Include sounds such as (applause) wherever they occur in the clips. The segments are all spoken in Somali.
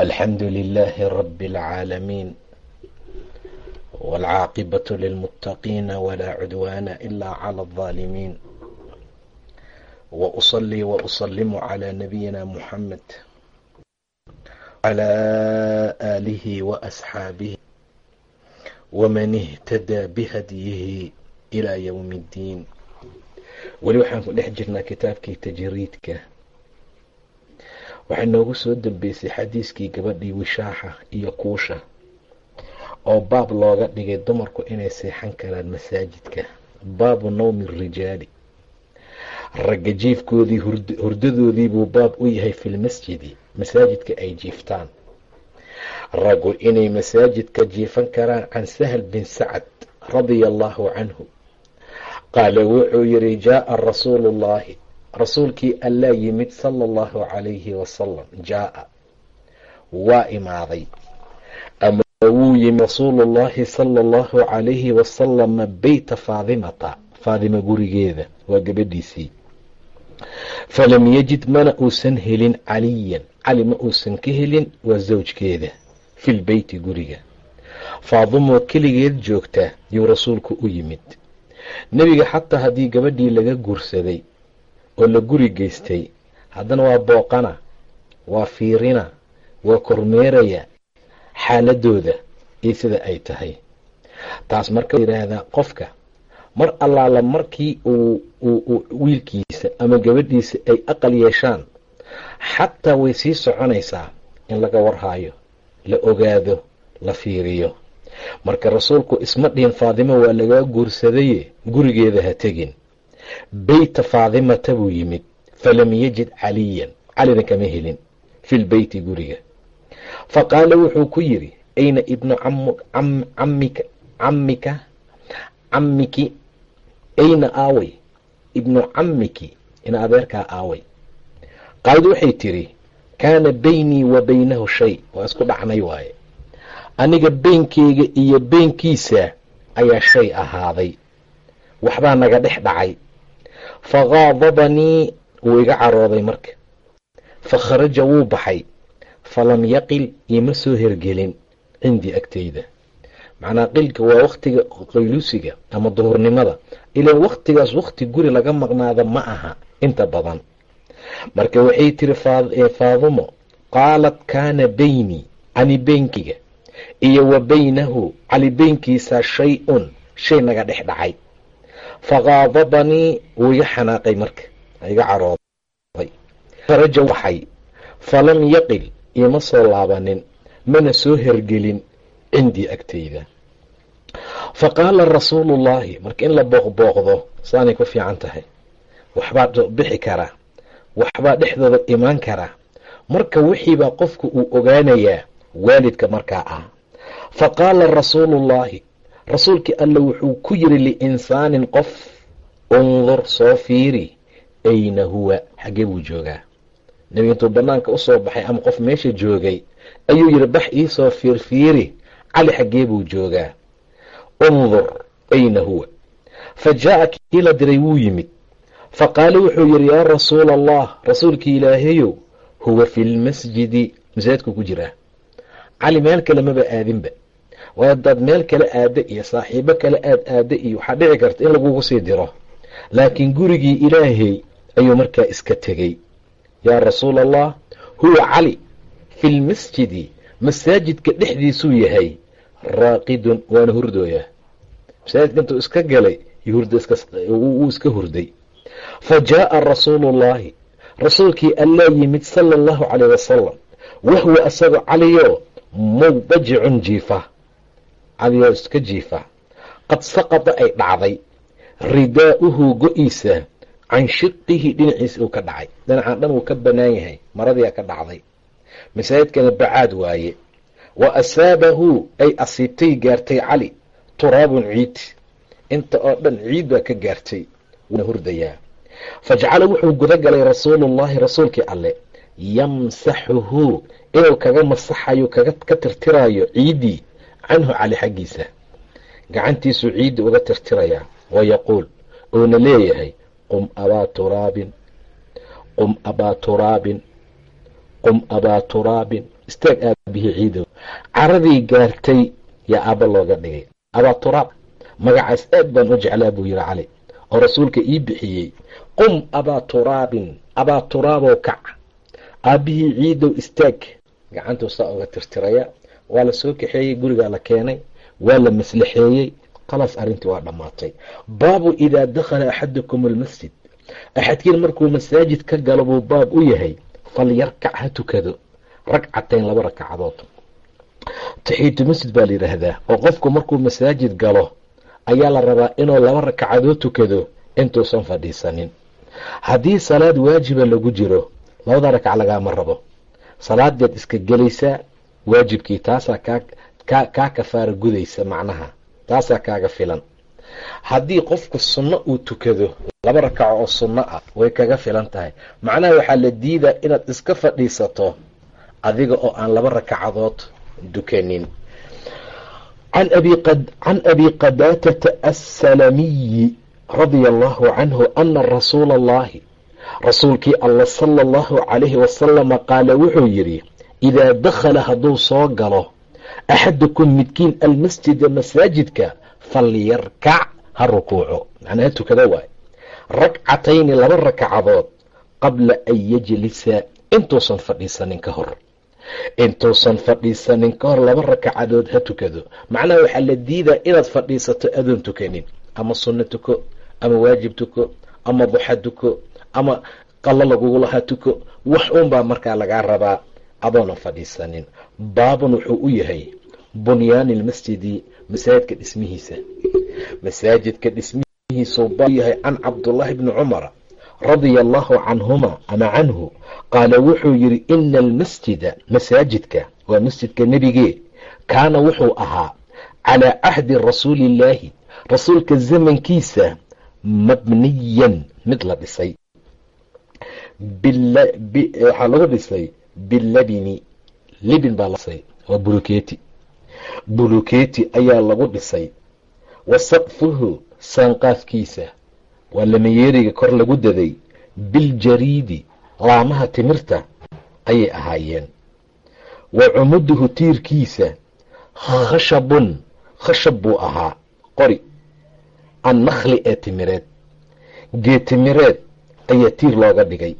الحمد لله رب العالمين والعاقبة للمتقين ولا عدوان إلا على الظالمين وأصلي وأسلم على نبينا محمد على آله وأصحابه ومن اهتدى بهديه إلى يوم الدين weli waxaan ku dhex jirnaa kitaabkii tajriidka waxay noogu soo dambeysay xadiiskii gabadhii wishaaxa iyo kuusha oo baab looga dhigay dumarku inay seexan karaan masaajidka. Baabu nawmi rijaali. Ragga jiifkoodii hurdadoodii buu baab u yahay filmasjidi masaajidka ay jiiftaan. Raggu inay masaajidka jiifan karaan can sahl bin sacad radia allahu canhu. Qaala wuxuu yidhi jaaa rasuulu llaahi rasuulkii allaa yimid sala allahu calayhi wasalam jaaa. Waa imaaday. Ama wuu yimid rasuulullaahi sala allahu calayhi wasalama beyta faadimata faadima gurigeeda waa gabadhiisii. Falam yajid mana uusan helin caliyan. Cali ma uusan ka helin waa sawjkeeda fil beyti guriga. Faadumoo keligeed joogta yuu rasuulku u yimid. Nebiga xataa haddii gabadhii laga guursaday oo la guri geystay. Haddana waa booqana waa fiirina waa kormeeraya xaaladooda iyo sida ay tahay. Taas marka yidhaahdaa qofka mar allaala markii uu wiilkiisa ama gabadhiisa ay aqal yeeshaan xataa way sii soconaysaa in laga warhaayo la ogaado la fiiriyo. Marka rasuulku isma dhihin faadimo waa lagaa guursadaye gurigeeda ha tegin beyta faadimata buu yimid falam yajid caliyan calina kama helin fil beyti guriga fa qaala wuxuu ku yidhi ayna ibnu camika camika camiki ayna aaway ibnu camiki ina adeerkaa aaway qaalad waxay tidhi kaana beynii wa beynahu shay waa isku dhacnay waaye aniga beenkeyga iyo beenkiisa ayaa shay ahaaday waxbaa naga dhex dhacay fa qaadabanii wuu iga carooday marka fa kharaja wuu baxay falam yaqil ioma soo hergelin cindii agteyda macnaa qilka waa wakhtiga qayluusiga ama duhurnimada ilaan wakhtigaas wakhti guri laga maqnaada ma aha inta badan marka waxay tiri faadumo qaalat kaana beynii ani beenkiga iyo wa beynahu cali beynkiisa shay-un shay naga dhex dhacay faqaadabanii wuu iga xanaaqay marka iga carooday faraja waxay falam yaqil ima soo laabanin mana soo hergelin cindii agteyda fa qaala rasuulullaahi marka in la booqbooqdo saanay ku fiican tahay waxbaa bixi karaa waxbaa dhexdooda imaan karaa marka wixiibaa qofku uu ogaanayaa waalidka markaa ah fa qaala rasuulullaahi rasuulkii alla wuxuu ku yidhi liinsaanin qof undur soo fiiri ayna huwa? Xaggee buu joogaa. Nebiga intuu bannaanka u soo baxay ama qof meesha joogay ayuu yidhi bax iisoo fiirfiiri. Cali xaggee buu joogaa. Undur ayna huwa? Fa jaa'a kii la diray wuu yimid. Fa qaala wuxuu yidhi yaa rasuula allah rasuulkii ilaahayow huwa fi lmasjidi masaajidku ku jiraa. Cali meel kale maba aadinba waa hadaad meel kale aada iyo saaxiibo kale aad aada iyo waxaa dhici karta in lagugu sii diro. Laakiin gurigii ilaahay ayuu markaa iska tegey. Yaa rasuul allah huwa cali fi lmasjidi masaajidka dhexdiisuu yahay raaqidun waana hurdooyaa masaajidka intuu iska galay wuu iska hurday. Fa jaa'a rasuulullaahi rasuulkii allaa yimid sala allahu caleyh wasalam wahuwa asagoo caliyo mudajicun jiifa caliyoo iska jiifa. Qad saqada ay dhacday. Ridaa'uhu go-iisa can shiqihi dhinaciisa uu ka dhacay. Dhinacan dhan uu ka banaan yahay. Maradiia ka dhacday. Masaajidkana bacaad waaye. Wa asaabahu ay asiibtay gaartay cali. Turaabun ciid. Inta oo dhan ciid baa ka gaartay. Wuuna hurdayaa. Fajacala wuxuu guda galay rasuulullahi rasuulkii alle. Yamsaxuhu inuu kaga masaxayo kaga ka tirtiraayo ciiddii canhu cali xaggiisa. Gacantiisuu ciiddi uga tirtirayaa wayaquul uuna leeyahay qum abaa turaabin qum abaa turaabin qum abaa turaabin. Istaag aabihii ciidow caradii gaartay yaa aabba looga dhigay. Abaa turaab magacaas aad baan u jeclaa buu yidhi cali oo rasuulka ii bixiyey. Qum abaa turaabin abaa turaabow kac aabbihii ciidow istaag. Gacantuu saa uga tirtiraya waa la soo kaxeeyey gurigaa la keenay waa la maslaxeeyey. Khalaas arrintii waa dhammaatay. Baabu idaa dakhala axadukum almasjid. Axadkiin markuu masaajid ka galo buu baab u yahay falyarkac ha tukado. Ragcatayn laba rakacadood taxiitu masjid baa la yidhaahdaa oo qofku markuu masaajid galo ayaa la rabaa inuu laba rakacadood tukado intuusan fadhiisanin. Haddii salaad waajiba lagu jiro labada rakac lagaama rabo. Salaadeed iska gelaysaa waajibkii taasaa kaa kaa kaa kafaara gudaysa macnaha. Taasaa kaaga filan. Haddii qofku sunno uu tukado laba rakaco oo sunno ah way kaga filan tahay. Macnaha waxaa la diidaa inaad iska fadhiisato adiga oo aan laba rakacadood dukanin. Can abi qadaatata assalamiyi radia allahu canhu ana rasuula allahi rasuulkii alla sala allahu calayhi wasalama qaala wuxuu yidhi idaa dakhala hadduu soo galo axadukum midkiin almasjida masaajidka falyarkac ha rukuuco macnaa ha tukada waay ragcatayni laba rakacadood qabla an yajlisa intuusan fadhiisanin ka hor intuusan fadhiisanin ka hor laba rakacadood ha tukado macnaha waxaa la diidaa inaad fadhiisato adoon tukanin ama sunno tuko ama waajib tuko ama duxa tuko ama qallo lagugulahaa tuko wax uunbaa markaa lagaa rabaa adoonan fadhiisanin. Baabun wuxuu u yahay bunyaani lmasjidi masaajidka dhismihiisa. Masaajidka dhismihiisuu baab yahay can cabdullaahi bni cumara radia allahu canhuma ama canhu. Qaala wuxuu yidhi ina almasjida masaajidka waa masjidka nebigee kaana wuxuu ahaa calaa cahdi rasuuli illaahi rasuulka zamankiisa mabniyan mid la dhisay. Waxaa lagu dhisay bilabini libin baa lasay waa buluketi buluketi ayaa lagu dhisay. Wa saqfuhu saanqaafkiisa waa lamayeeriga kor lagu daday. Biljariidi laamaha timirta ayay ahaayeen. Wa cumuduhu tiirkiisa khashabun khashab buu ahaa. Qori annakli ee timireed. Geetimireed ayaa tiir looga dhigay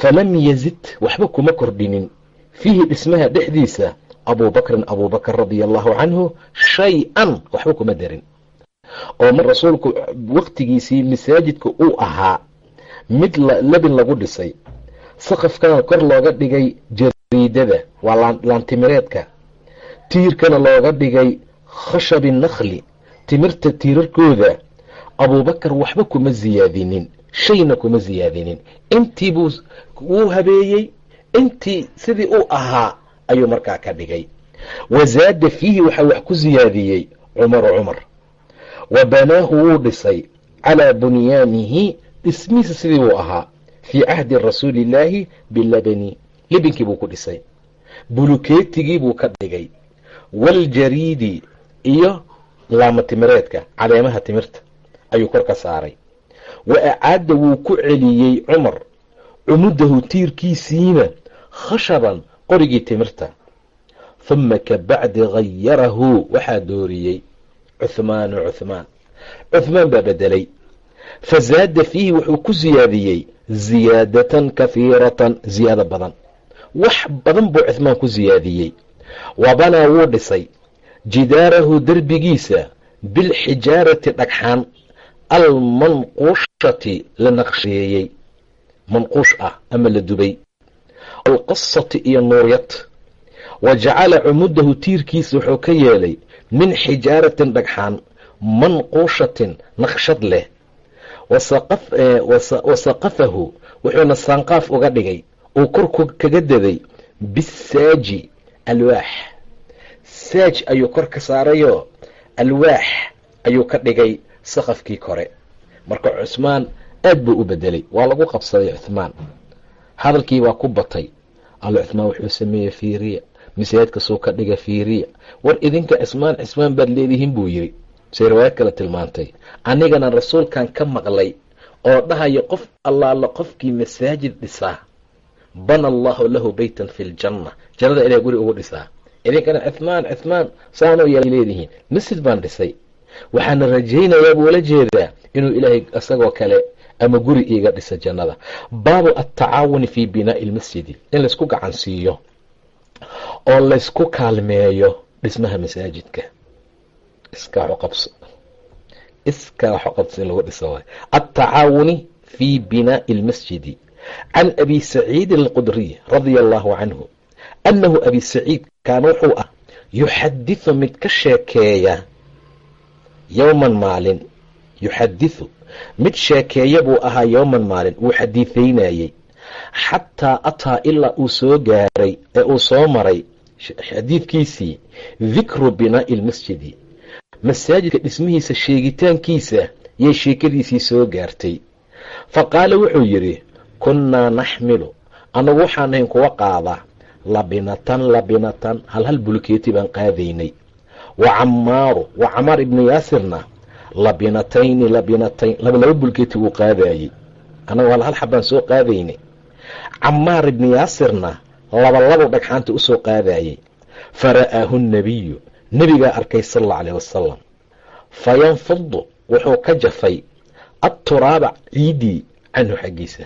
falam yazid waxba kuma kordhinin fiihi dhismaha dhexdiisa abuubakrin abuubakar radia allahu canhu shay-an waxba kuma darin oo mar rasuulku waktigiisii masaajidka uu ahaa mid labin lagu dhisay saqafkana kor looga dhigay jariidada waa laantimireedka tiirkana looga dhigay khashabi nakhli timirta tiirarkooda abuubakar waxba kuma siyaadinin shayna kuma siyaadinin intii buu wuu habeeyey intii sidii uu ahaa ayuu markaa ka dhigay wa zaada fiihi waxaa wax ku siyaadiyey cumaru cumar wa banaahu wuu dhisay calaa bunyaanihi dhismihiisa sidii buu ahaa fii cahdi rasuuli illaahi bilabani libinkii buu ku dhisay bulukeetigii buu ka dhigay waljariidi iyo laama timireedka caleemaha timirta ayuu kor ka saaray wa acaada wuu ku celiyey cumar. Cumudahu tiirkiisiina khashaban qorigii timirta. Huma ka bacdi hayarahu waxaa dooriyey cuhmaanu cuhmaan cuhmaan baa bedelay. Fa zaada fiihi wuxuu ku siyaadiyey ziyaadatan kahiiratan ziyaado badan. Wax badan buu cuhmaan ku siyaadiyey wa banaa wuu dhisay jidaarahu derbigiisa bilxijaarati dhagxaan almanquushati la naqsheeyey manquush ah ama la dubay. Alqasati iyo nuuryad wa jacala cumudahu tiirkiisa wuxuu ka yeelay min xijaaratin dhagxaan manquushatin naqshad leh. Wa saqafahu wuxuuna saanqaaf uga dhigay. Uu kor kaga daday bisaaji alwaax. Saaj ayuu kor ka saarayoo alwaax ayuu ka dhigay saqafkii kore. Marka cusmaan aad buu u bedelay. Waa lagu qabsaday cuhmaan hadalkii baa ku batay. Allo cuhmaan wuxuu sameeyey fiiriya. Masaajidkasuu ka dhiga fiiriya. War idinka cismaan cismaan baad leedihiin buu yidhi. Say riwaayad kale tilmaantay. Anigana rasuulkan ka maqlay oo dhahaya qof allaala qofkii masaajid dhisaa. Bana allahu lahu beytan fi ljanna jannada ilaa guri ugu dhisaa. Idinkana cuhmaan cuhmaan saanoo yaa leedihiin. Masjid baan dhisay waxaana rajaynayaa buu la jeedaa inuu ilaahay isagoo kale ama guri iiga dhisa jannada. Baabu attacaawuni fii binaa'i lmasjidi in laysku gacan siiyo oo laysku kaalmeeyo dhismaha masaajidka. Iskaaxu qabso. In lagu dhiso waay. Attacaawuni fii binaa'i lmasjidi can abi saciidin alqudriy radia allahu canhu annahu abi saciid kaana wuxuu ah yuxadiثu mid ka sheekeeya yowman maalin yuxadiثu mid sheekeeya buu ahaa yowman maalin wuu xadiidaynayey xataa ataa ilaa uu soo gaaray ee uu soo maray xadiidkiisii dikru binaa'i lmasjidi masaajidka dhismihiisa sheegitaankiisa yay sheekadiisii soo gaartay. Fa qaala wuxuu yidhi kunnaa naxmilu annagu waxaan ahayn kuwa qaada. Labinatan labinatan hal hal bulkeeti baan qaadaynay wa camaaru wa camaar ibnu yaasirna labinatayni labinatayn laba bulkeeti wuu qaadayey annagu hal hal xabbaan soo qaadaynay camaar ibnu yaasirna laba labo dhagxaanta u soo qaadayey fa ra'aahu nnabiyu nebigaa arkay sala allau alayh wasalam fa yanfudu wuxuu ka jafay atturaaba ciidii canhu xaggiisa.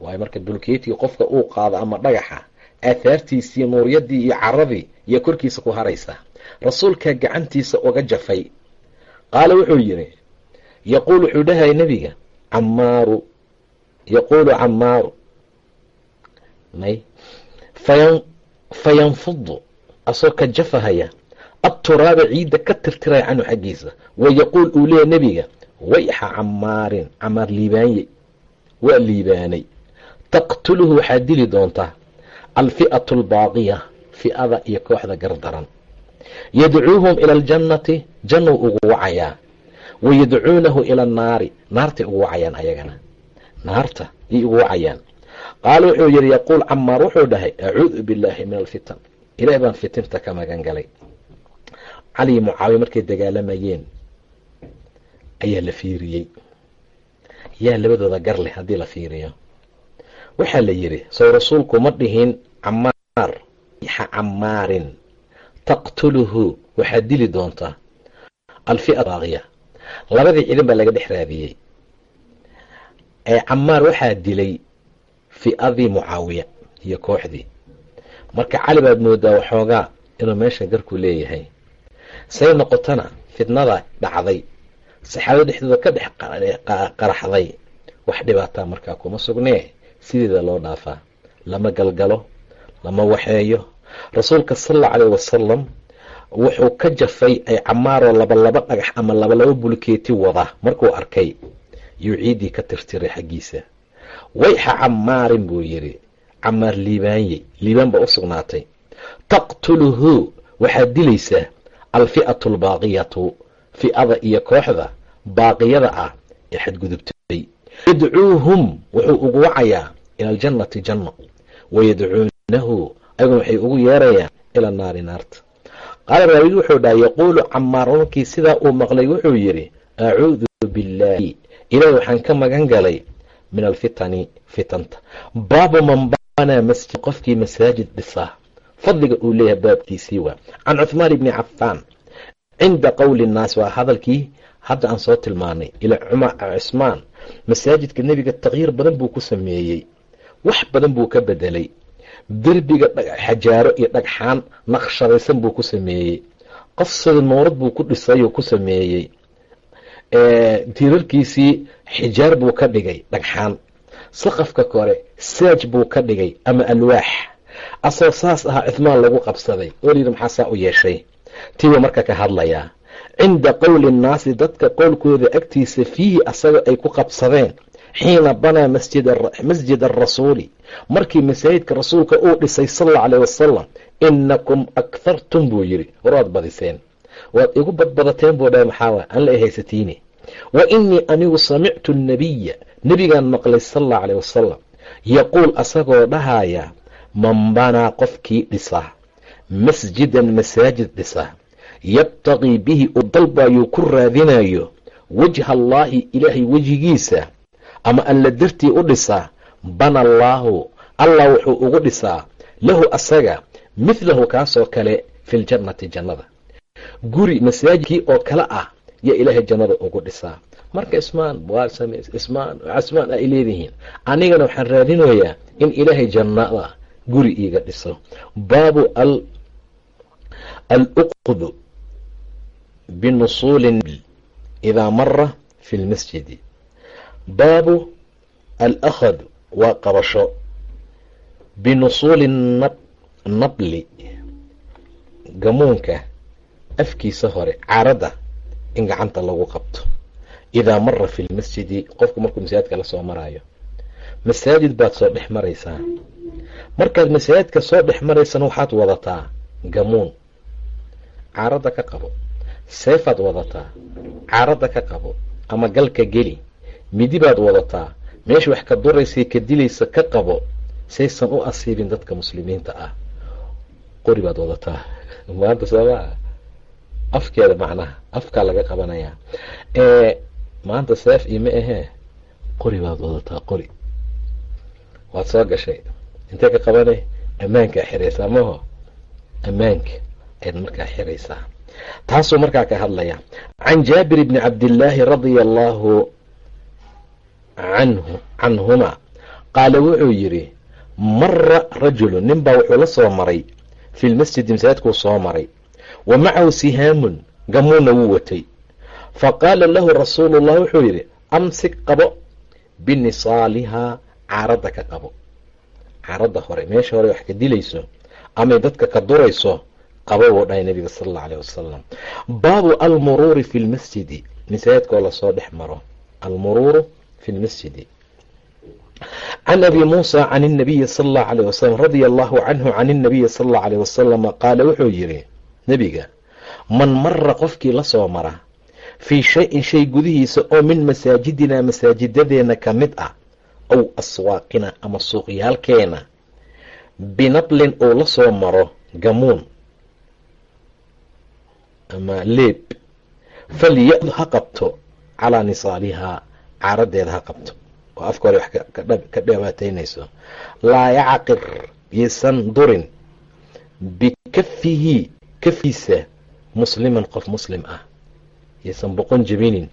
Waayo marka bulkeetii qofka uu qaado ama dhagaxa aahaartiisii nuuryadii iyo caradii iyo korkiisa ku haraysa. Rasuulkaa gacantiisa uga jafay. Qaala wuxuu yidhi yaquul wuxuu dhahaya nebiga camaaru yaquulu camaaru may. Fayanfudu asoo ka jafahaya atturaaba ciidda ka tirtiraya canhu xaggiisa. Wa yaquul uu leeya nebiga wayxa camaarin camaar liibaanye waa liibaanay. Taqtuluhu waxaad dili doontaa alfi'atu albaaqiya fi'ada iyo kooxda gardaran yadcuuhum ila aljannati jannuu ugu wacayaa wa yadcuunahu ila annaari naartay ugu wacayaan ayagana naarta yay ugu wacayaan qaala wuxuu yidhi yaquul camaar wuxuu dhahay acuudu billaahi min alfitan ilaah baan fitinta ka magan galay cali mucaawiya markay dagaalamayeen ayaa la fiiriyey yaa labadooda gar leh haddii la fiiriyo waxaa la yidhi sow rasuulku ma dhihin camaar xa camaarin taqtuluhu waxaad dili doontaa. Alfi'a baaqiya. Labadii ciidan baa laga dhex raadiyey. Ee camaar waxaa dilay fi'adii mucaawiya iyo kooxdii. Marka cali baad moodaa waxoogaa inuu meesha garku leeyahay. Say noqotona fitnada dhacday. Saxaabada dhexdooda ka dhex qaraxday. Wax dhibaataa markaa kuma sugnee sideeda loo dhaafaa lama galgalo lama waxeeyo. Rasuulka sal allau caleyh wasalam wuxuu ka jafay ay camaaroo labalaba dhagax ama labalaba bulkeeti wada. Markuu arkay yuu ciiddii ka tirtiray xaggiisa. Wayxa camaarin buu yidhi camaar liibaanye liibaan baa u sugnaatay. Taqtuluhu waxaad dilaysaa alfi'atu albaaqiyatu fi'ada iyo kooxda baaqiyada ah ee xadgudubtay yadcuuhum wuxuu ugu wacayaa ila aljannati janno. Wayadcuunahu ayaguna waxay ugu yeerayaan ila naari naarta. Qaala raawid wuxuu dhaha yaquulu camaar markii sidaa uu maqlay wuxuu yidhi acuudu billaahi ilaah waxaan ka magan galay min alfitani fitanta. Baabu man banaa masjid qofkii masaajid dhisaa. Fadliga uu leeyahay baabkiisii waa. Can cuhmaan ibni cafaan cinda qowli nnaas waa hadalkii hadda aan soo tilmaanay ila cusmaan masaajidka nebiga takyiir badan buu ku sameeyey. Wax badan buu ka bedelay. Derbiga xajaaro iyo dhagxaan naqshadaysan buu ku sameeyey. Qofsada nuurad buu ku dhisayuu ku sameeyey. Tiirarkiisii xijaar buu ka dhigay dhagxaan. Saqafka kore saaj buu ka dhigay ama alwaax. Asoo saas ahaa cuhmaan lagu qabsaday. Oo maxaa saa u yeeshay? Tiibuu marka ka hadlayaa cinda qowli nnaasi dadka qowlkooda agtiisa fiihi asaga ay ku qabsadeen xiina banaa masjid arasuuli markii masaajidka rasuulka uu dhisay sal allau wasalam inakum akhartum buu yidhi war waad badiseen waad igu badbadateen buu dhahay maxaawa aan la haysatiini wa inii anigu samictu nabiya nebigaan maqlay sal allau caleyh wasalam yaquul asagoo dhahaya man banaa qofkii dhisa masjidan masaajid dhisa yabtaqii bihi u dalbayuu ku raadinayo wajha allaahi ilaahay wejigiisa. Ama alla dartii u dhisaa bana allaahu allah wuxuu ugu dhisaa lahu asaga midlahu kaasoo kale fi ljannati jannada. Guri masaajidkii oo kale ah yaa ilaahay jannada ugu dhisaa marka ismaan ismaan casmaan ay leedihiin anigana waxaan raadinayaa in ilaahay jannada guri iiga dhiso. Baabu aluqdu binusuulin idaa mara fi lmasjidi baabu alakhd waa qabasho binusuuli nabli gamuunka afkiisa hore caradda in gacanta lagu qabto idaa mara fi lmasjidi qofku markuu masaajidka la soo maraayo masaajid baad soo dhex maraysaa markaad masaajidka soo dhex maraysana waxaad wadataa gamuun caradda ka qabo seefaad wadataa caradda ka qabo ama galka geli midi baad wadataa meesha wax ka duraysay ka dilaysa ka qabo saysan u asiibin dadka muslimiinta ah. Qori baad wadataa. (laughs) Maanta soomaa afkeeda macnaha afkaa laga qabanayaa maanta seef iyo ma ahee qori baad wadataa qori. Waad soo gashay. Intee ka qabanay? Ammaankaa xiraysaa maho ammaanka ayaad markaa xiraysaa taasuu markaa ka hadlaya can jaabir bni cabdillaahi radia allaahu canhu canhuma qaala wuxuu yidhi mara rajulu nin baa wuxuu la soo maray fi lmasjidi masaajidkuu soo maray wa macahu sihaamun gamuuna wuu watay. Fa qaala lahu rasuulu llah wuxuu yidhi amsik qabo binisaalihaa caaradda ka qabo. Caaradda hore meesha hore wax ka dilayso amay dadka ka durayso qabo buu dhahay nabiga sala allau aleyh wasalam baabu almuruuri fi lmasjidi masaajidkoo la soo dhex maro. Almuruuru fi lmasjidi can abi muusa can اnabiyi sala allahu aleyh wasalam radia allahu canhu can اnabiyi sala allahu aleyh wasalama qaala wuxuu yidhi nebiga man mara qofkii la soo mara fii shay-in shay gudihiisa oo min masaajidinaa masaajidadeena ka mid ah ow aswaaqina ama suuqyaalkeena binablin uu la soo maro gamuun ama leeb falyad ha qabto calaa nisaalihaa caaradeeda ha qabto. Oo afka hore wax ka dhawaataynayso laa yacqir yaysan durin bikafihi kafiisa musliman qof muslim ah. Yaysan boqon jebinin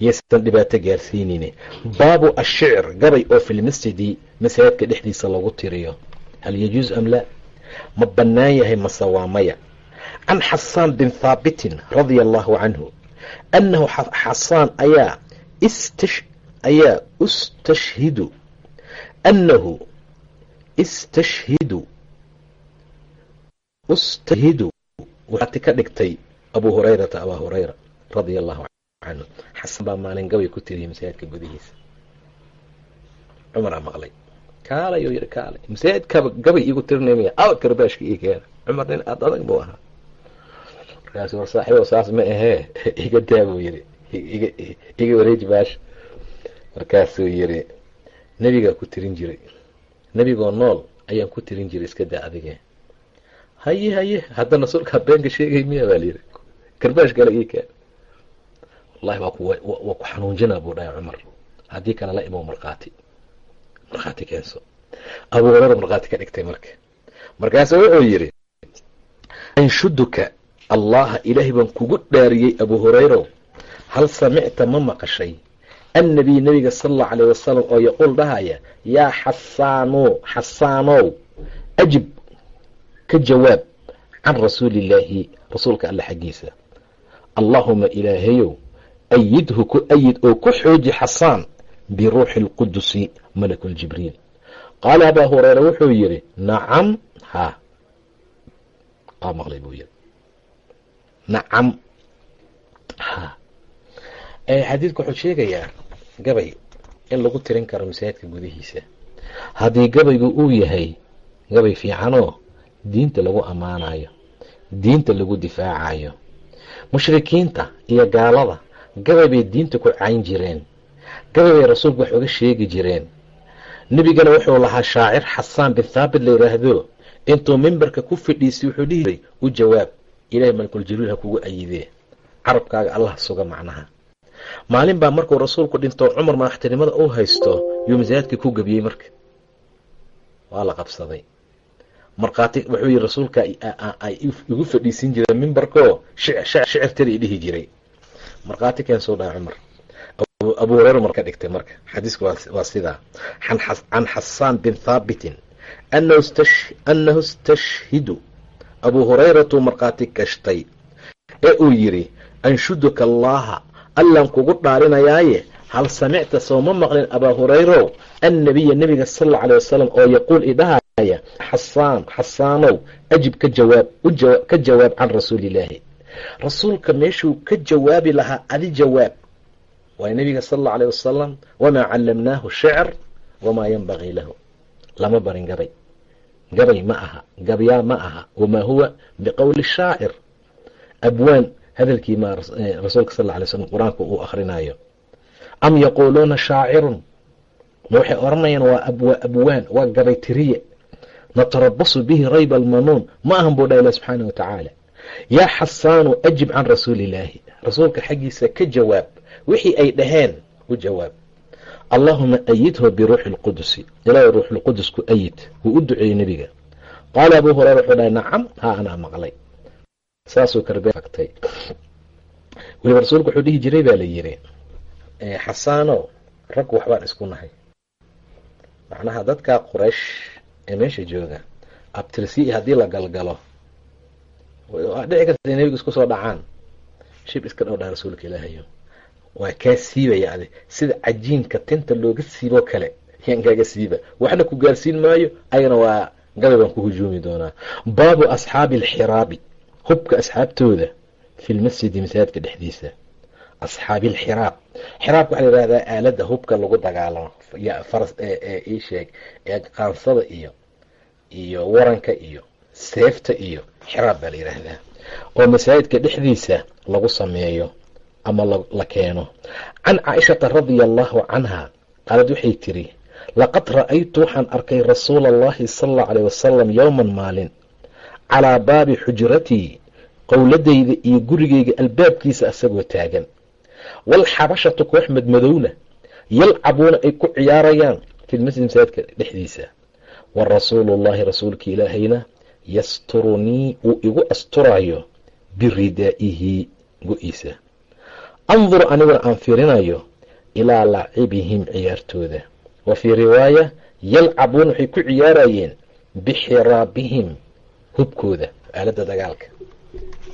yaysan dhibaato gaarsiinin baabu ashicr gabay oo fi lmasjidi masaajidka dhexdiisa lagu tiriyo. Hal yajuuz am laa? Ma bannaan yahay mase waa maya can xasaan bin thaabitin radia allahu canhu annahu xasaan ayaa ayaa istashhidu annahu istashhidu istashhidu waxaati ka dhigtay abu hurayrata abaa hurayra radia allahu canhu xasan baa maalin gabay ku tiriyay masaajidka gudihiisa cumaraa maqlay kaalay yidhi kaalay masaajidkaba gabay iigu tirinay aw karbaashka ii keena cumar nin aad adag buu ahaa markaas war saaxiibo saas ma ahee. (laughs) Iga daa buu iga wareeji baasha markaasuu yidhi nebigaa ku tirin jiray. Nebigoo nool ayaan ku tirin jiray iska daa adige haye haye haddana sulkaa beenka sheegay miya baa layidhi karbaash kale ii keen. Wallahi waa ku waa ku xanuunjinaa buu dhahay cumar. Haddii kale la imow markhaati. Markhaati keenso. Abu hurera markhaati ka dhigtay marka. Markaasu wuxuu yidhi anshuduka allaha ilaahay baan kugu dhaariyey abu hurayrow hal samicta ma maqashay? Annabiy nabiga sala allahu caleyh wasalam oo yaquul dhahaya yaa xasaano xasaanow ajib ka jawaab can rasuulillaahi rasuulka alle xaggiisa. Allaahuma ilaahayow ayidhu ku ayid oo ku xooji xasaan biruuxi alqudusi malakuljibriil qaala abaa hureyra wuxuu yidhi nacam ha waa maqlay buu yidhi nacam xadiidku wuxuu sheegayaa gabay in lagu tirin karo masaajidka gudihiisa. Haddii gabaygu uu yahay gabay fiicanoo diinta lagu ammaanayo diinta lagu difaacayo mushrikiinta iyo gaalada gabay bay diinta ku cayn jireen. Gabay bay rasuulku wax uga sheegi jireen. Nebigana wuxuu lahaa shaacir xasaan bin thaabit la yidhaahdo intuu mimbarka ku fadhiisay wuxuu dhihi u jawaab ilaahay malkul jibriil ha kugu ayidee carabkaaga allah suga macnaha. Maalin baa markuu rasuulku dhinto cumar madaxtinimada uu haysto yuu masaajidka ku gebiyey marka. Waa la qabsaday. Markhaati wuxuu yihi rasuulka igu fadhiisin jireen mimbarkoo shicirtada i dhihi jiray. Markhaati keensuu dhaha cumar. Abu hureyra mar ka dhigtay marka. Xadiisku waa sidaa. Can xasaan bin thaabitin annahu istashhidu abuu hurayratu markhaati gashtay ee uu yidhi anshuduka allaaha allan kugu dhaalinayaaye? Hal samicta sooma maqlin abaa hurayrow annabiya nebiga sal alla alay wasalam oo yaquul idhahaya xasaan xasaanow ajib ka jawaab ka jawaab can rasuulillaahi. Rasuulka meeshuu ka jawaabi lahaa adi jawaab waay nebiga sal alla alay wasalam wamaa callamnaahu shicr wamaa yanbagii lahu. Lama barin gabay gabay ma aha gabyaa ma aha wamaa huwa biqowli shaacir. Abwaan hadalkii ma rasuulka sal alay slam qur'aanka uu akhrinayo. Am yaquuluuna shaacirun? Ma waxay odhanayaan waa abwaan waa gabay tiriye. Natarabasu bihi rayba almanuun. Ma ahan buu dha ilah subxaana wa yaa xasaanu ajib can rasuulillaahi rasuulka xaggiisa ka jawaab. Wixii ay dhaheen u jawaab allahuma ayidhu biruuxi lqudusi ilaahay ruuxulqudus ku ayid wuu u duceeyey nebiga. Qaala abuu hureyra wuxuu dhahay nacam haa anaa maqlay. Saasuu karbeagtay weliba rasuulku wuxuu dhihi jiray baa la yiri xasaano rag waxbaan isku nahay. Macnaha dadkaa quraysh ee meesha jooga abtirsi haddii la galgalo waa dhici karta in nebiga isku soo dhacaan. Shib iska dhow dhaa rasuulka ilaahayo waa kaa siibaya adi sida cajiinka tinta looga siiboo kale. Yaan kaaga siiba waxna ku gaarsiin maayo ayagana waa gabay baan ku hujuumi doonaa. Baabu asxaabi alxiraabi hubka asxaabtooda fi lmasjidi masaajidka dhexdiisa. Asxaabi alxiraab xiraabka waxaa la yihahdaa aaladda hubka lagu dagaalamo. Ii sheeg. Ee qaansada iyo iyo waranka iyo seefta iyo xiraab baa la yidhaahdaa oo masaajidka dhexdiisa lagu sameeyo ama la keeno. Can caaishata radia allahu canha qaalad waxay tiri laqad ra'aytu waxaan arkay rasuula allahi sala allau wasalam yowman maalin calaa baabi xujratii qowladayda iyo gurigayga albaabkiisa asagoo taagan. Waalxabashatu koox madmadowna yalcabuuna ay ku ciyaarayaan fi lmasjid dhexdiisa. Wa rasuulu rasuulka ilaahayna yasturunii uu igu asturayo biridaa'ihi go-iisa andur aniguna aan fiirinayo ilaa lacibihim ciyaartooda. Wa fii riwaaya yalcabuuna waxay ku ciyaarayeen bixiraabihim hubkooda aaladda dagaalka.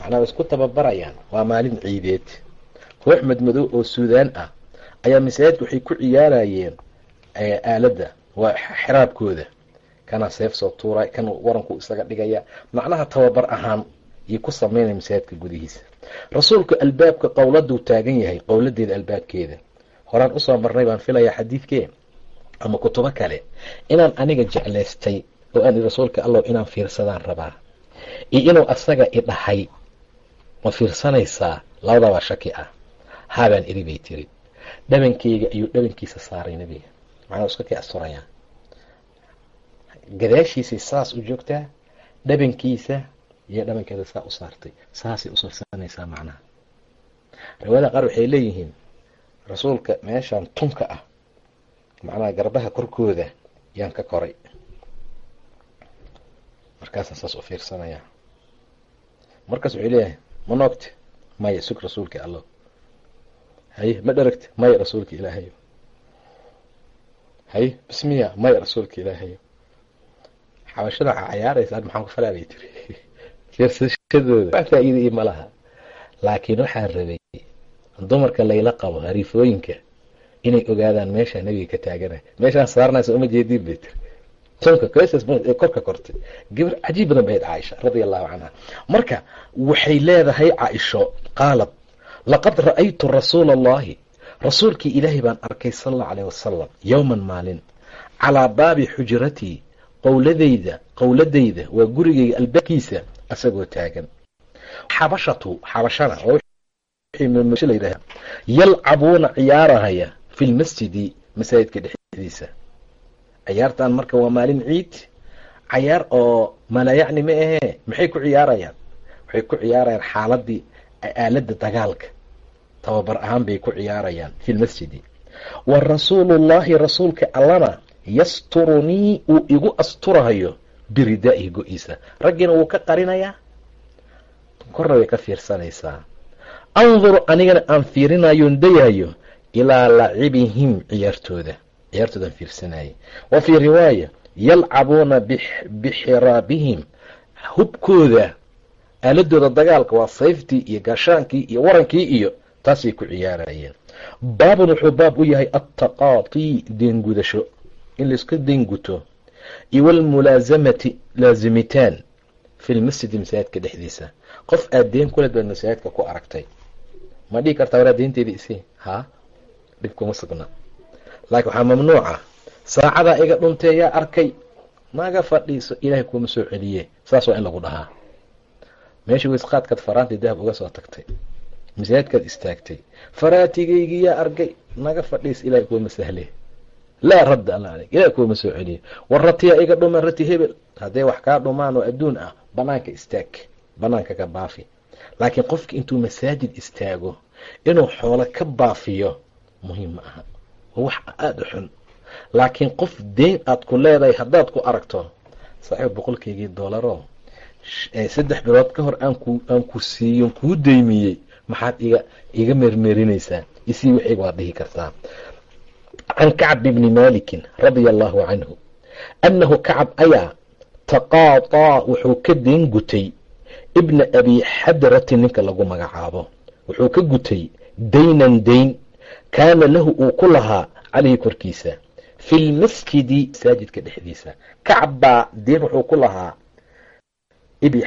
Macnaa isku tababarayaan waa maalin ciideed. Koox madmadow oo suudaan ah ayaa masaajidka waxay ku ciyaarayeen aaladda waa xiraabkooda. Kana seef soo tuuray kan waranku isaga dhigaya. Macnaha tababar ahaan yay ku sameynaya masaajidka gudihiisa rasuulku albaabka qowladuu taagan yahay qowladeeda albaabkeeda. Horaan u soo marnay baan filayaa xadiidkee ama kutubo kale. Inaan aniga jeclaystay oo aan rasuulka allow inaan fiirsadaan rabaa iyo inuu asaga i dhahay ma fiirsanaysaa? Labadabaa shaki ah. Haabaan iri bay tiri. Dhabankeyga ayuu dhabankiisa saaray nebiga. Macnaa iska kii asturayaa gadaashiisay saas u joogtaa dhabankiisa iyo dhabankeeda saa u saartay. Saasay ufiirsanaysaa macnaha. Riwaayada qaar waxay leeyihiin rasuulka meeshan tunka ah macnaha garbaha korkooda yaan ka koray. Markaasaan saas u fiirsanayaa. Markaas wuxuu leeyahay ma noogte maya sug rasuulka allo. Haye ma dharagte maya rasuulka ilaahayo haye bismiya maya rasuulka ilaahayo xabashada cayaaraysaa maxaan ku falaalay tiri (laughs) fiirsashadooda wax faa-iida ii ma laha. Laakiin waxaan rabay dumarka layla qabo hariifooyinka inay ogaadaan meeshaa nebiga ka taaganay meeshaan saarnaysa uma jeediin bay tiri. Tunka korka kortay. Gabar cajiib badan bahayd caaisha radia allahu canha marka waxay leedahay caaisho qaalad laqad ra'aytu rasuula allahi rasuulkii ilaahay baan arkay sala allahu aleyh wasalam yowman maalin calaa baabi xujratii qowladayda qowladayda waa gurigayga albaabkiisa asagoo taagan xabashatu xabashana la yidhaha yalcabuuna ciyaarahaya fi lmasjidi masaajidka dhexdiisa ciyaartan marka waa maalin ciid cayaar oo malayacni ma ahee maxay ku ciyaarayaan waxay ku ciyaarayaan xaaladii aaladda dagaalka tababar ahaan bay ku ciyaarayaan fi lmasjidi wa rasuulullahi rasuulka allana yasturunii uu igu asturahayo biridaa'ihi go-iisa. Raggiina wuu ka qarinayaa? Korna way ka fiirsanaysaa. Anduru anigana aan fiirinayoon dayahayo ilaa lacibihim ciyaartooda. Ciyaartoodaan fiirsanayay. Wa fii riwaaya yalcabuuna bixiraabihim. Hubkooda aaladooda dagaalka waa sayftii iyo gaashaankii iyo warankii iyo taasay ku ciyaarayeen. Baabun wuxuu baab u yahay attaqaatii deengudasho. In layska deenguto iyo walmulaasamati laazimitaan fi lmasjidi masaajidka dhexdiisa. Qof aad deen kuled baad masaajidka ku aragtay. Ma dhihi kartaa waraa deynteedii isii haa dhib kuma sugna. Laakiin waxaa mamnuuca saacadaa iga dhuntee yaa arkay naga fadhiiso ilaahay kuuma soo celiye. Saas waa in lagu dhahaa. Meesha weysqaadkaad faraantii dahab uga soo tagtay. Masaajidkaad istaagtay. Faraatigaygii yaa arkay naga fadhiis ilahay kuuma sahle laa radda alla aleyk ilahay kuuma soo celiye war ratiyaa iga dhuman rati hebel hadday wax kaa dhumaan oo adduun ah banaanka istaag banaanka ka baafi laakiin qofki intuu masaajid istaago inuu xoolo ka baafiyo muhiim ma aha waa wax aada u xun laakiin qof deyn aad ku leedahay haddaad ku aragto saaxiib boqolkaygii doolaro saddex bilood ka hor aan ku siiyon kuu deymiyey maxaad iga iga meermeerinaysaa isii wixayga waad dhihi kartaa can kacb bni malikin radia allahu canhu annahu kacab ayaa taqaataa wuxuu ka deen gutay ibna abi xadrati ninka lagu magacaabo wuxuu ka gutay daynan dayn kaana lahu uu ku lahaa caleyhi korkiisa fi lmasjidi masaajidka dhexdiisa kacab baa deen wuxuu ku lahaa ibi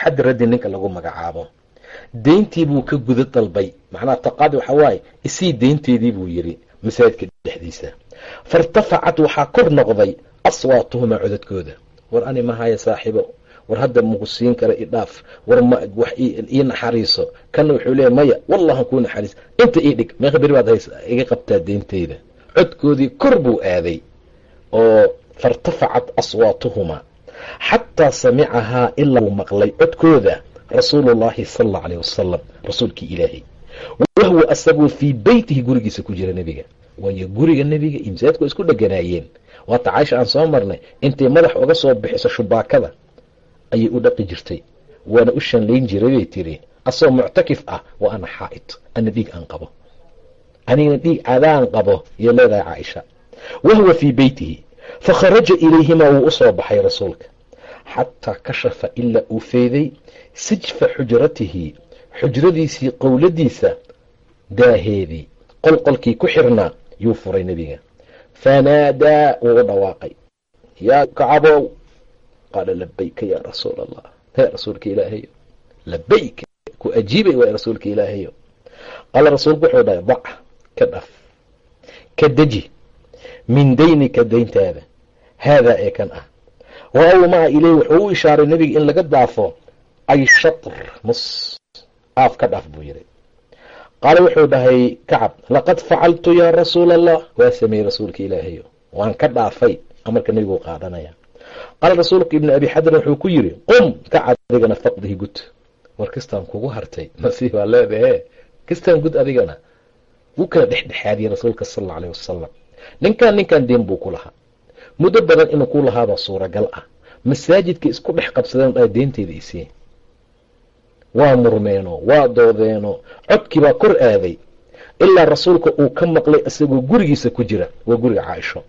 xadradi ninka lagu magacaabo deyntii buu ka guda dalbay macnaha taqaadi waxaa waaye isii deynteedii buu yiri masaajidka dhexdiisa. Fairtafacat waxaa kor noqday aswaatuhumaa codadkooda. War ani mahaya saaxiibo. War hadda maku siin kara idhaaf war wax ii naxariiso. Kana wuxuu leeya maya wallahan kuu naxariis. Inta ii dhig. Meeqa beri baad hays iga qabtaa deynteyda codkoodii kor buu aaday oo fairtafacat aswaatuhumaa xataa samicahaa ilaa uu maqlay codkooda rasuulu llahi sala allau aleyh wasalam rasuulkii ilaahay wahwa asagoo fii beytihi gurigiisa ku jira nebiga. Waayo guriga nebiga iyo masaajidku waa isku dheganaayeen. Waata caaisha aan soo marnay intay madax uga soo bixiso shubaakada ayay u dhaqi jirtay. Waana u shanlayn jiray bay tiri asagoo muctakif ah wa ana xaa'id ana dhiig aan qabo. Anigana dhiig cadaan qabo iyo leedahay caaisha. Wahwa fii beytihi fakharaja ilayhimaa wuu u baxay rasuulka. Xataa kashafa ilaa uu feeday sijfa xujratihi xujradiisii qowladiisa daaheedii qolqolkii ku xirnaa yuu furay nebiga. Fanaadaa wuu u dhawaaqay. Yaa kacabow qaala labayka yaa rasuul allah hee rasuulka ilaahayo. Labayka ku ajiibay waay rasuulka ilaahayo. Qaala rasuulku wuxuu dhahay dac ka dhaf ka deji min daynika dayntaada. Haadaa ee kan ah. Wa awmaa ileyh wuxuu u ishaaray nebiga in laga daafo ay shatr nus aaf ka dhaaf buu yidhi. Qaala wuxuu dhahay kacab laqad facaltu yaa rasuula allah waa sameeyey rasuulka ilaahayo waan ka dhaafay amarka nebigu qaadanaya. Qaala rasuulka ibni abi xadrin wuxuu ku yidhi qum kac adigana faqdihi gud. War kistaan kugu hartay nasiib baa leedahe kistaan gud adigana. Wuu kala dhexdhexaadiyey rasuulka sal alla aleyh wasalam ninkan ninkan deen buu ku lahaa. Muddo badan inuu ku lahaabaa suuragal ah. Masaajidka isku dhex qabsadeen dhaa deenteyda isii waa murmeeno waa doodeeno. Codkii baa kor aaday ilaa rasuulka uu ka maqlay isagoo gurigiisa ku jira waa guriga caaisho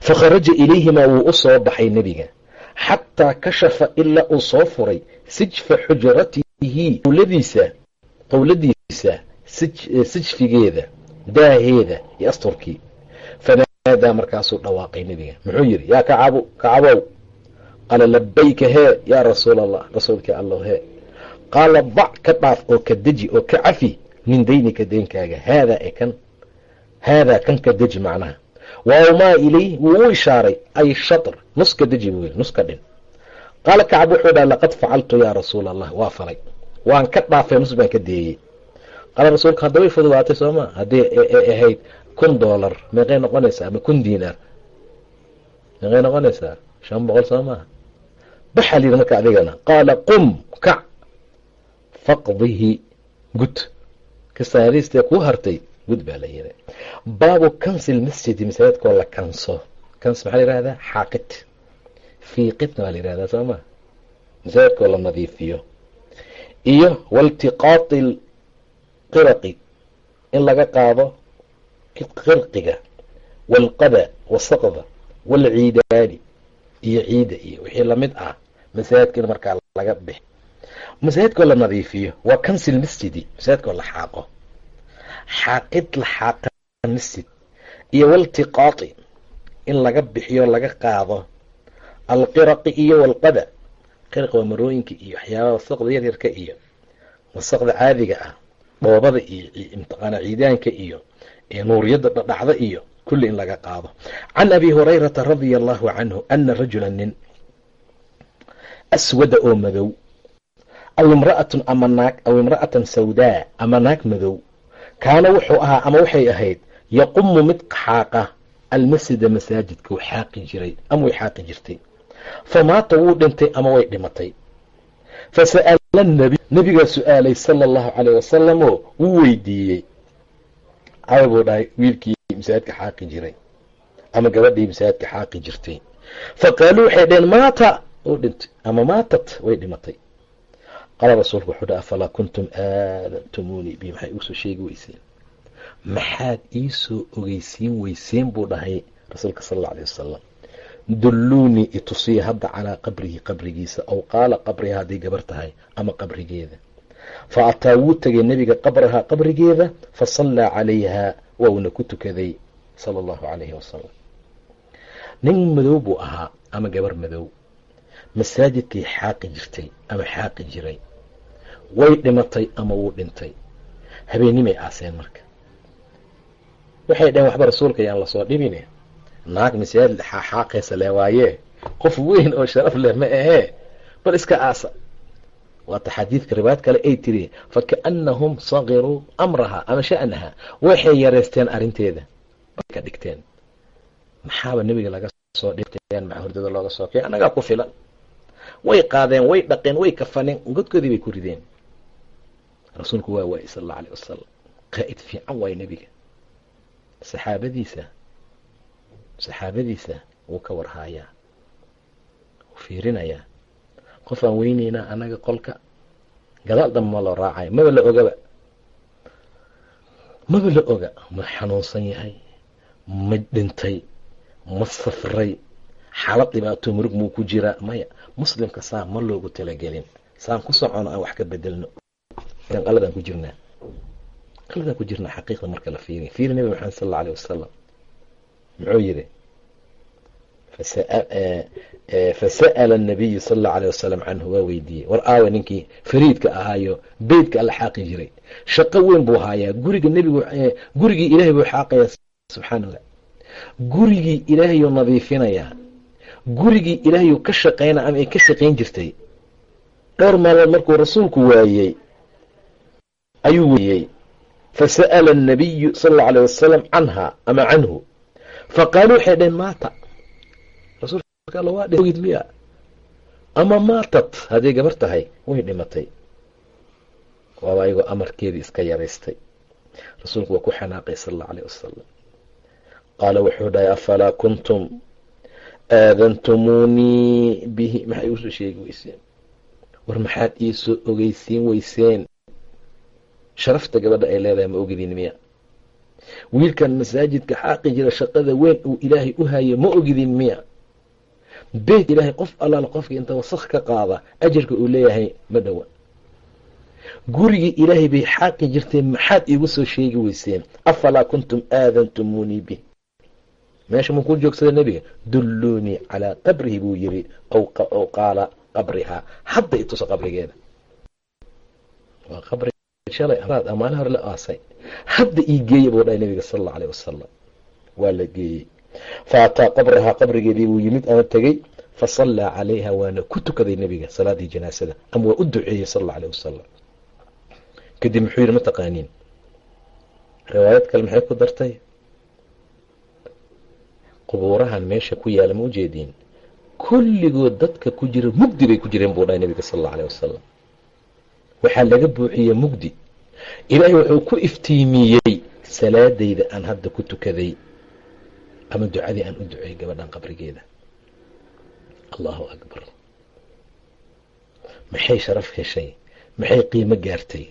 fa kharaja ilayhimaa wuu u soo baxay nebiga. Xataa kashafa ilaa uu soo furay sijfa xujratihi qowladiisa qowladiisa sijfigeeda daaheeda iyo asturkii. Fanaadaa markaasuu dhawaaqay nebiga. Muxuu yidhi yaa kacabu kacabow qaala labayka hee yaa rasuul allah rasuulkii allow hee qaala dac ka dhaaf oo ka deji oo ka cafi min daynika deenkaaga haadaa ee kan haadaa kan ka deji macnaha wawmaa ilayh wuu u ishaaray ay shatr nuska deji buu yiri nuska dhin qaala kacab wuxuu dhaha laqad facaltu yaa rasuula allah waa falay waan ka dhaafay nus baan ka deeyey qaala rasuulka hadda way fududaatay sooma haddii ahayd kun doolar meeqay noqonaysaa ama kun diinaar meeqay noqonaysaa shan boqol soo maaha baxaa layidhi marka adigana qaala qum kac faqdihi gud. Kasaariistee kuu hartay gud baa la yidhi. Baabu kansil masjidi masaajidkoo la kanso. Kans maxaa la yihahdaa xaaqid. Fiiqidna waa la yihahdaa soo maa masaajidkoo la nadiifiyo. Iyo waltiqaati qiraqi in laga qaado qirqiga waalqada wasaqda waalciidaani iyo ciida iyo wixii la mid ah masaajidka in markaa laga bix masaajidkoo la nadiifiyo waa kansil masjidi masaajidkoo la xaaqo. Xaaqid la xaaqa masjid iyo waltiqaati in laga bixiyo laga qaado alqiraqi iyo walqada. Qiraq waa marooyinka iyo waxyaabaha wasaqda yaryarka iyo wasaqda caadiga ah dhoobada iyo imtiqaana ciidaanka iyo nuuriyadda dhadhacda iyo kulli in laga qaado. Can abi hurayrata radia allahu canhu ana rajula nin aswada oo madow aw imra'atun ama naag aw imra'atan sawdaa ama naag madow. Kaana wuxuu ahaa ama waxay ahayd yaqumu mid xaaqa almasjida masaajidka uu xaaqi jiray ama way xaaqi jirtay. Famaata wuu dhintay ama way dhimatay. Fasa'ala nabi nabigaa su'aalay sala allahu caleyh wasalam oo wuu weydiiyey. Caba buu dhahay wiilkii masaajidka xaaqi jiray ama gabadhii masaajidka xaaqi jirtay. Fa qaaluu waxay dhaheen maata uu dhintay ama maatat way dhimatay qaala rasuulku wuxuu dhaha afalaa kuntum aadantumunii bi maxay igu sheegi weyseen? Maxaad iisoo ogeysiin weyseen? buu dhahay rasuulka sal alla alay wasalam dulluunii itusiya hadda calaa qabrihi qabrigiisa. Aw qaala qabriha hadday gabar tahay ama qabrigeeda. Fa ataa wuu tegay nebiga qabrahaa qabrigeeda fa sallaa calayha wauna ku tukaday sala allahu calayhi wasalam nin madow buu ahaa ama gabar madow masaajidkay xaaqi jirtay ama xaaqi jiray. Way dhimatay ama wuu dhintay. Habeennimay aaseen marka. Waxay dhaheen waxba rasuulka yaan la soo dhibine. Naag masaajid xaaqaysa le waayee qof weyn oo sharaf leh ma ahee. Bal iska aasa. Waata xadiidka riwaayad kale ay tiri fakaannahum sagiruu amraha ama sha'naha. Waxay yareysteen arrinteeda. Ka dhigteen. Maxaaba nebiga laga soo dhigteen maca hurdada looga soo kay annagaa ku filan way qaadeen way dhaqeen way kafaneen godkoodii bay ku rideen. Rasuulku waa waayey sal alla aleh wasalam qaa'id fiican waay nebiga. Saxaabadiisa saxaabadiisa wuu ka warhaayaa. Wuu fiirinayaa. Qof aan weyneynaa annaga qolka gadaal dambe ma loo raacayo maba la ogaba. Maba la oga. Ma xanuunsan yahay. Ma dhintay. Ma safray xaalad dhibaato murug muu ku jiraa maya muslimka saa ma loogu talagelin. Saan ku socono aan wax ka bedelno. Qaladaan ku jirnaa qaladaan ku jirnaa xaqiiqda marka la fiiriya fiiri nabi maxamed sal alla aleh wasalam muxuu yidhi fasa'ala anabiyu sala allahu aleh wasalam canhu waa weydiiyey. War aawa ninkii fariidka ahaayo beydka alla xaaqi jiray. Shaqo weyn buu haayaa. Guriga nebigu gurigii ilaahay buu xaaqayaa subxaana allah gurigii ilaahayuu nadiifinayaa gurigii ilaahayuu ka shaqayna ama ay ka shaqayn jirtay? Dhowr maalmood markuu rasuulku waayey ayuu weeyey fasa'ala annabiyu sala allau aleh wasalam canha ama canhu? Faqaaluu waxay dhaheen maata rasuulka alla waa dhogid miya ama maatat hadday gabar tahay way dhimatay. Waaba ayagoo amarkeedii iska yaraystay. Rasuulku waa ku xanaaqay sala allau aleh wasalam qaala wuxuu dhahay afalaa kuntum aadantumuunii bihi maxay u soo sheegi weyseen? War maxaad iisoo ogeysiin weyseen? Sharafta gabadha ay leedahay ma ogidin miya. Wiilkan masaajidka xaaqi jira shaqada weyn uu ilaahay u hayo ma ogidin miya. Beyt ilaahay qof allaala qofka inta wasakh ka qaada ajarka uu leeyahay ma dhowa gurigii ilaahay bay xaaqi jirteen maxaad iigu soo sheegi weyseen? Afalaa kuntum aadantumuunii bih meesha muu ku joogsada nebiga dulluunii calaa qabrihi buu yiri aw qaala qabrihaa. Hadda ituso qabrigeeda. Waa qabri shalay amaana hore la aasay. Hadda ii geeya buu dhahay nebiga sala allau aleh wasalam waa la geeyey. Fa ataa qabrahaa qabrigeedii buu yimid ama tegey fa sallaa calayha waana ku tukaday nebiga salaadii janaasada. Ama waa u duceeyey sal alla wasalam kadib muxuu yidhi mataqaaniin riwaayad kale maxay ku dartay qubuurahan meesha ku yaalla ma ujeediin kulligood dadka ku jira mugdi bay ku jireen buu dhahay nebiga sal alla aleh wasalam waxaa laga buuxiyey mugdi. Ilaahay wuxuu ku iftiimiyey salaadayda aan hadda ku tukaday ama ducadii aan u duceeyey gabadhan qabrigeeda. Allahu akbar. Maxay sharaf heshay? Maxay qiimo gaartay?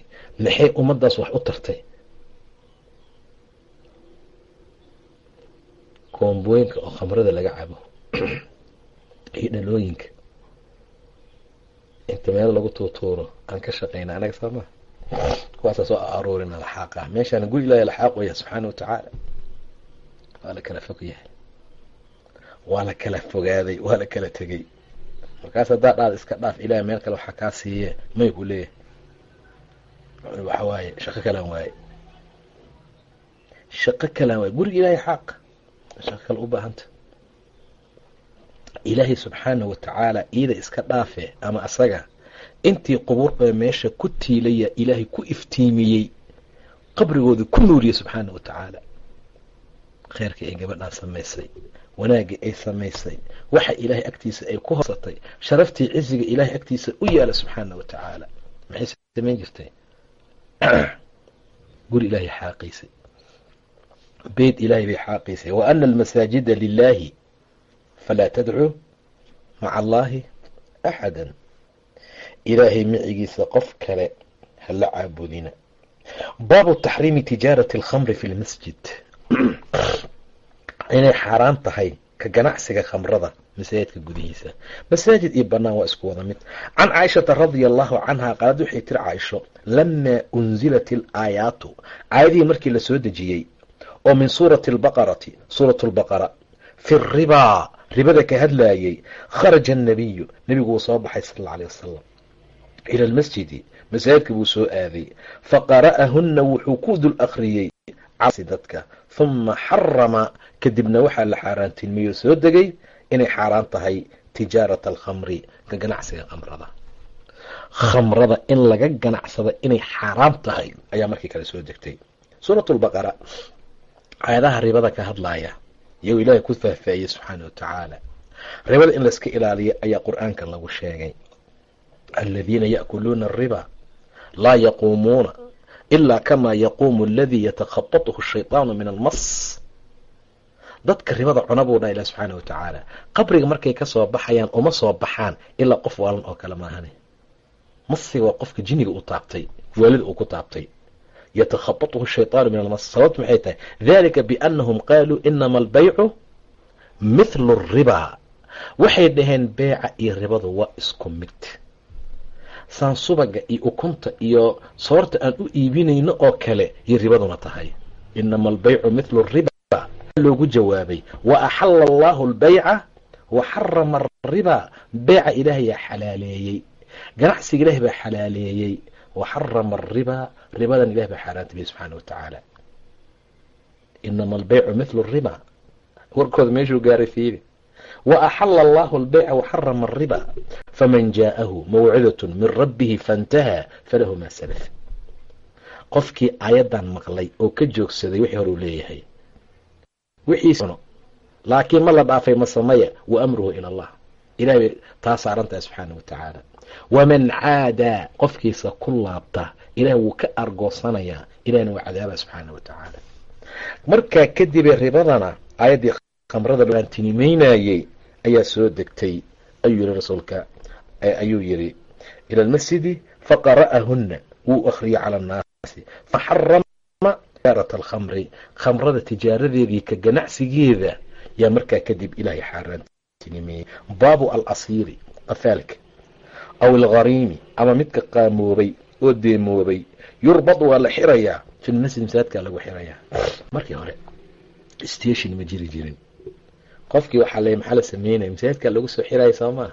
Maxay ummaddaas wax u tartay koombooyinka oo khamrada laga cabo (clears throat) iyo dhalooyinka. Inta meel lagu tuutuuro aan ka shaqayna anaga sooma kuwaasaa soo aruurina laxaaqa meeshaana guri ilaahay laxaaq waya subxaana watacaala waa la kala fog yahay. Waa la kala fogaaday waa la kala tegey. Markaas haddaa dhaad iska dhaaf ilahay meel kale waxaa kaa siiye may ku leeyahay. Waxa waaye shaqo kalaan waaye. Shaqo kalaan waaye. Guriga ilaahay xaaq shaqo kale u baahanta ilaahay subxaana wa tacaala iida iska dhaafe ama asaga intii qubuurba meesha ku tiilaya ilaahay ku iftiimiyey qabrigoodii ku nuuriyey subxaana wa tacaala kheyrkii ay gabadhaan samaysay wanaaggii ay samaysay waxa ilaahay agtiisa ay ku hoosatay sharaftii ciziga ilaahay agtiisa u yaalla subxaana wa tacaala maxay samayn jirtay? (clears throat) Guri ilaahay xaaqiysay beyt ilaahay bay xaaqiysay wa ana almasaajida lilaahi falaa tadcuu maca allaahi axada ilaahay micigiisa qof kale hala caabudina baabu taxriimi tijaarati alkhamri fi lmasjid inay xaaraan tahay ka ganacsiga khamrada masaajidka gudihiisa masaajid iyo banaan waa isku wada mid can caaishata radia allahu canha qaalad waxay tiri caaisho lamaa unzilat alaayaatu aayadihii markii la soo dejiyey oo min suurati albaqarati suuratu lbaqara fi ribaa ribada ka hadlaayay kharaja annabiyu nebigu wuu soo baxay sal alla alay wasalam ila almasjidi. Masaajidka buu soo aaday. Faqara'ahunna wuxuu ku dul akhriyey casi dadka. Huma xarama kadibna waxaa la xaaraantilmiyey oo soo degay inay xaaraan tahay tijaarata alkhamri ka ganacsiga khamrada. Khamrada in laga ganacsado inay xaaraam tahay ayaa markii kale soo degtay. Suurat lbaqara aayadaha ribada ka hadlaaya iyagoo ilaahay ku faahfaahiyey subxaana wa tacaala ribada in layska ilaaliyo ayaa qur'aankan lagu sheegay. Aladiina ya'kuluuna ariba laa yaquumuuna ilaa kamaa yaquumu aladii yatakhabatuhu shayطaanu min almas dadka ribada cuna buu dhaha ilah subxaana wa tacaala qabriga markay ka soo baxayaan uma soo baxaan ilaa qof waalan oo kale maahane masiga waa qofka jiniga uu taabtay waalida uu ku taabtay yatakhabatuhu shayطaanu min almas sababtu maxay tahay dalika biannahum qaaluu inama albaycu mithlu الribaa waxay dhaheen beeca iyo ribadu waa isku mid saan subaga iyo ukunta iyo soorta aan u iibinayno oo kale iyo ribaduna tahay inama albaycu mithlu riba loogu jawaabay wa axala allahu albayca wa xarama ariba beeca ilaahayaa xalaaleeyey ganacsiga ilahay baa xalaaleeyey wa xarama ariba ribadan ilahay baa xaaraantabiyey subxaana wa tacaala inama albaycu mithlu riba warkooda meeshuu gaaray fiiri wa axala allahu albayca waxarama ariba faman jaa'ahu mawcidatun min rabbihi faintahaa falahu maa salaf qofkii aayaddan maqlay oo ka joogsaday wixii hore uu leeyahay wixiisno laakiin ma la dhaafay ma sameya wa amruhu ila allah ilahay bay taa subxaana wa waman caadaa qofkiisa ku laabta ilahay wuu ka argoosanayaa ilahna waa cadaaba subxaana wa markaa kadibee ribadana aayaddii khamrada laantinimeynayey ayaa soo degtay ayuu yihi rasuulka ayuu yidhi ila almasjidi faqara'ahunna wuu akhriyay cala annaasi faxarama tijaarat alkhamri khamrada tijaaradeedii ka ganacsigeeda yaa markaa kadib ilaahay xaaraantinimeeyey baabu alasiiri qafaalka aw alghariimi ama midka qaamoobay oo deemoobay yurbad waa la xirayaa fi masaajidkaa lagu xirayaa markii hore station ma jiri jirin qofkii waxaa le maxaa la sameynaya masaajidkaa lagu soo xiraya soo maa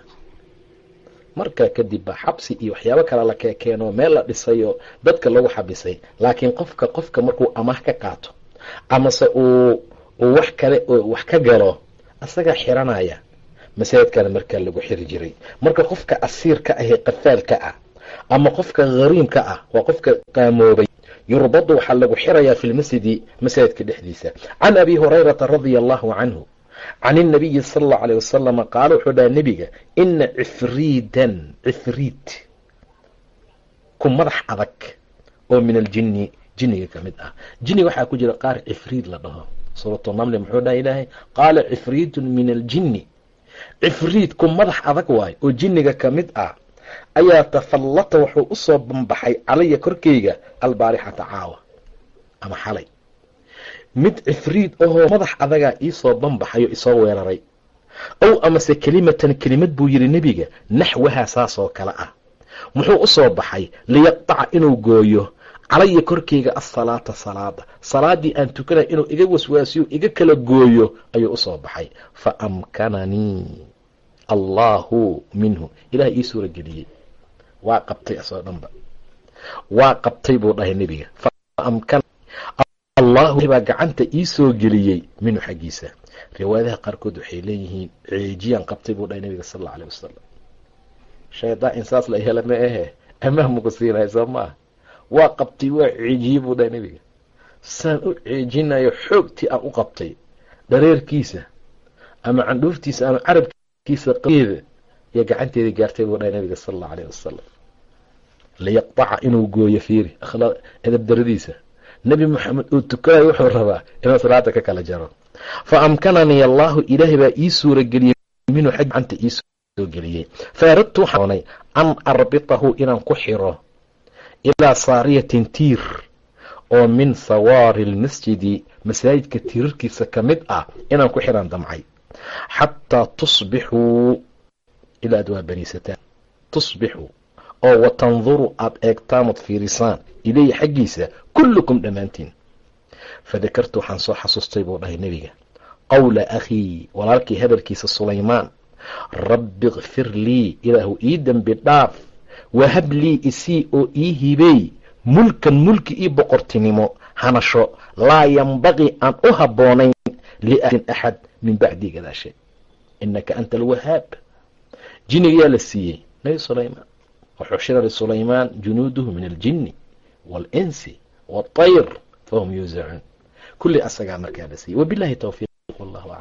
markaa kadib ba xabsi iyo waxyaabo kale la keekeeno meel la dhisay oo dadka lagu xabisay laakiin qofka qofka markuu amaah ka qaato amase uu uu wax kale wax ka galo asagaa xiranaya masaajidkana markaa lagu xiri jiray. Marka qofka asiirka ahee qafaalka ah ama qofka hariimka ah waa qofka qaamoobay yurbadu waxaa lagu xirayaa fi lmasjidi masaajidka dhexdiisa. Can abi hurayrata radia allahu canhu can inabiyi sala allau aleyh wasalama qaala wuxuu dhaha nebiga ina cifriidan cifriid ku madax adag oo min aljinni jinniga ka ah. Jinni waxaa ku jira qaar cifriid la dhaho. Suuratu namli muxuu dhaha ilaahay qaala cifriidun min aljinni cifriid ku madax adag waayo oo jinniga ka mid ah. Ayaa tafallata wuxuu u soo banbaxay calaya korkeyga albaarixata caawa ama xalay. Mid cifriid ahoo madax adagaa iisoo banbaxayo isoo weeraray. Ow amase kelimatan kelimad buu yidhi nebiga naxwahaa saasoo kale ah. Muxuu u soo baxay liyaqtaca inuu gooyo calaya korkeyga asalaata salaada. Salaadii aan tukanay inuu iga waswaasiyo iga kala gooyo ayuu u soo baxay. Fa amkananii allahu minhu. Ilaah ii suura waa qabtay asoo dhanba. Waa qabtay buu dhahay nebiga. Baa gacanta ii soo geliyey minhu xaggiisa. Riwaayadaha qaarkood waxay leeyihiin ceejiyaan qabtay buu dhahay nebiga sal alla aleh wasalam shaydaan insaas la hela ma ahe amaahmuku siinaya soo maaha waa qabtay waa ceejiyey buu dhahay nebiga. Saan u ceejinayo xoogtii aan u qabtay dhareerkiisa ama candhuuftiisa ama carabkiisa qeeda iyo gacanteeda gaartay buu dhahay nabiga sala allau aleyh wasalam liyaqtaca inuu gooyo fiiri edab daradiisa. Nebi moxamed uu tukanayo wuxuu rabaa inuu salaada ka kala jaro. Fa amkananii allahu ilaahay baa ii suura geliyey minhu xag gacanta ii soo geliyey. Fa aradtu an arbitahu inaan ku xiro ilaa saariyatin tiir oo min sawaari lmasjidi masaajidka tiirarkiisa ka mid ah inaan ku xiraan damcay. Xataa tusbixuu ilaa ad waa bariisataan tusbixuu oo watanduru aada eegtaan ood fiirisaan ilayhi xaggiisa kullukum dhammaantiin. Fadakartu waxaan soo xasuustay buu dhahay nebiga. Qowla akhii walaalkii hadalkiisa sulaymaan rabbi kfir lii ilaahu ii dembi dhaaf wahab lii isii oo ii hibey mulkan mulki ii boqortinimo hanasho laa yambaqii aan u habboonayn liahdin axad min bacdii gadaashe inaka anta alwahaab jinigayaa la siiyey nabi sulaymaan waxushira lisulaymaan junuuduhu min aljini waalinsi waاطayr fahum yuusacuun kulli asagaa markaa la siiyey wabilahi towfiiq wallahu aclam